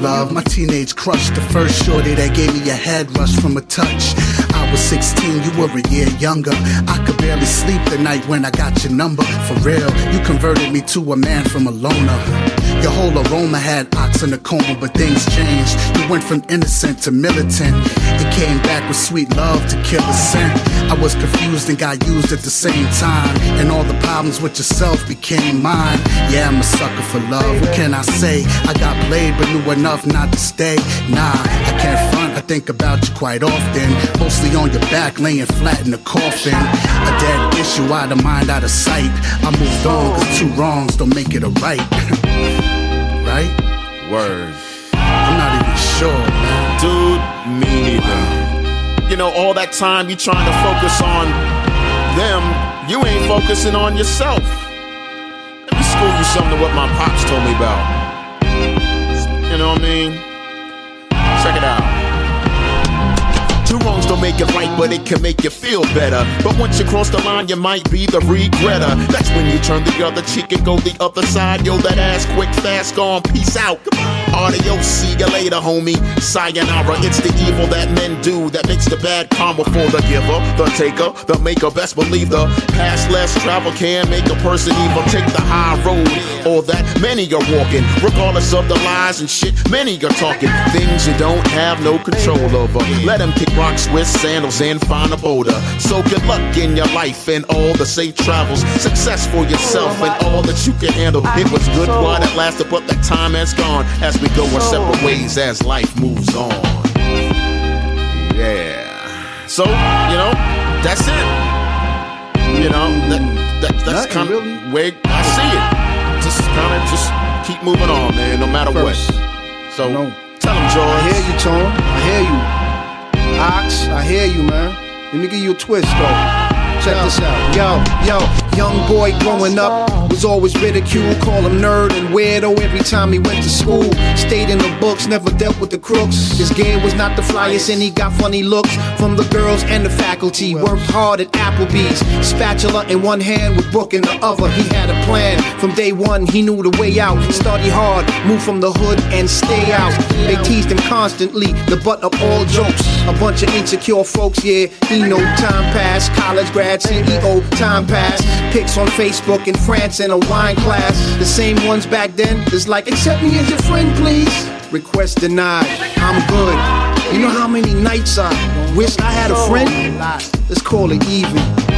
love. My teenage crush, the first shorty that gave me a head rush from a touch. I was 16, you were a year younger. I could barely sleep the night when I got your number. For real, you converted me to a man from a loner. Your whole aroma had ox in the coma, but things changed. You went from innocent to militant. Came back with sweet love to kill the scent. I was confused and got used at the same time. And all the problems with yourself became mine. Yeah, I'm a sucker for love. What can I say? I got played, but knew enough not to stay. Nah, I can't front. I think about you quite often. Mostly on your back, laying flat in the coffin. A dead issue, out of mind, out of sight. I moved on, cause two wrongs don't make it a right. right? Word. I'm not even sure. Dude, me neither. You know, all that time you trying to focus on them, you ain't focusing on yourself. Let me school you something what my pops told me about. You know what I mean? Check it out. Two wrongs don't make it right, but it can make you feel better. But once you cross the line, you might be the regretter. That's when you turn the other cheek and go the other side. Yo, that ass quick, fast, gone, peace out. Adios, see you later, homie. Sayonara, it's the evil that men do that makes the bad karma for the giver, the taker, the maker. Best believe the past less travel can make a person evil. Take the high road, or that many are walking. Regardless of the lies and shit, many are talking. Things you don't have no control over. Let them kick rock, Swiss sandals, and find a boulder. So good luck in your life and all the safe travels. Success for yourself and all that you can handle. It was good while it lasted, but that time has gone as we go our separate oh. ways as life moves on. Yeah. So, you know, that's it. You know, that, that that's kind of really. way I see it. Just kind of just keep moving on, man, no matter First. what. So, No. tell him, I hear you, Tom. I hear you. Ox, I hear you, man. Let me give you a twist, though. Check this out. Yo, yo, young boy growing up was always ridiculed. Call him nerd and weirdo every time he went to school. Stayed in the books, never dealt with the crooks. His game was not the flyest, and he got funny looks from the girls and the faculty. Worked hard at Applebee's, spatula in one hand with book in the other. He had a plan from day one. He knew the way out. Study hard, move from the hood and stay out. They teased him constantly, the butt of all jokes. A bunch of insecure folks, yeah. He know time pass, college grad, CEO, time pass. Pics on Facebook in France in a wine class. The same ones back then. It's like, accept me as your friend, please. Request denied. I'm good. You know how many nights I wish I had a friend? Let's call it even.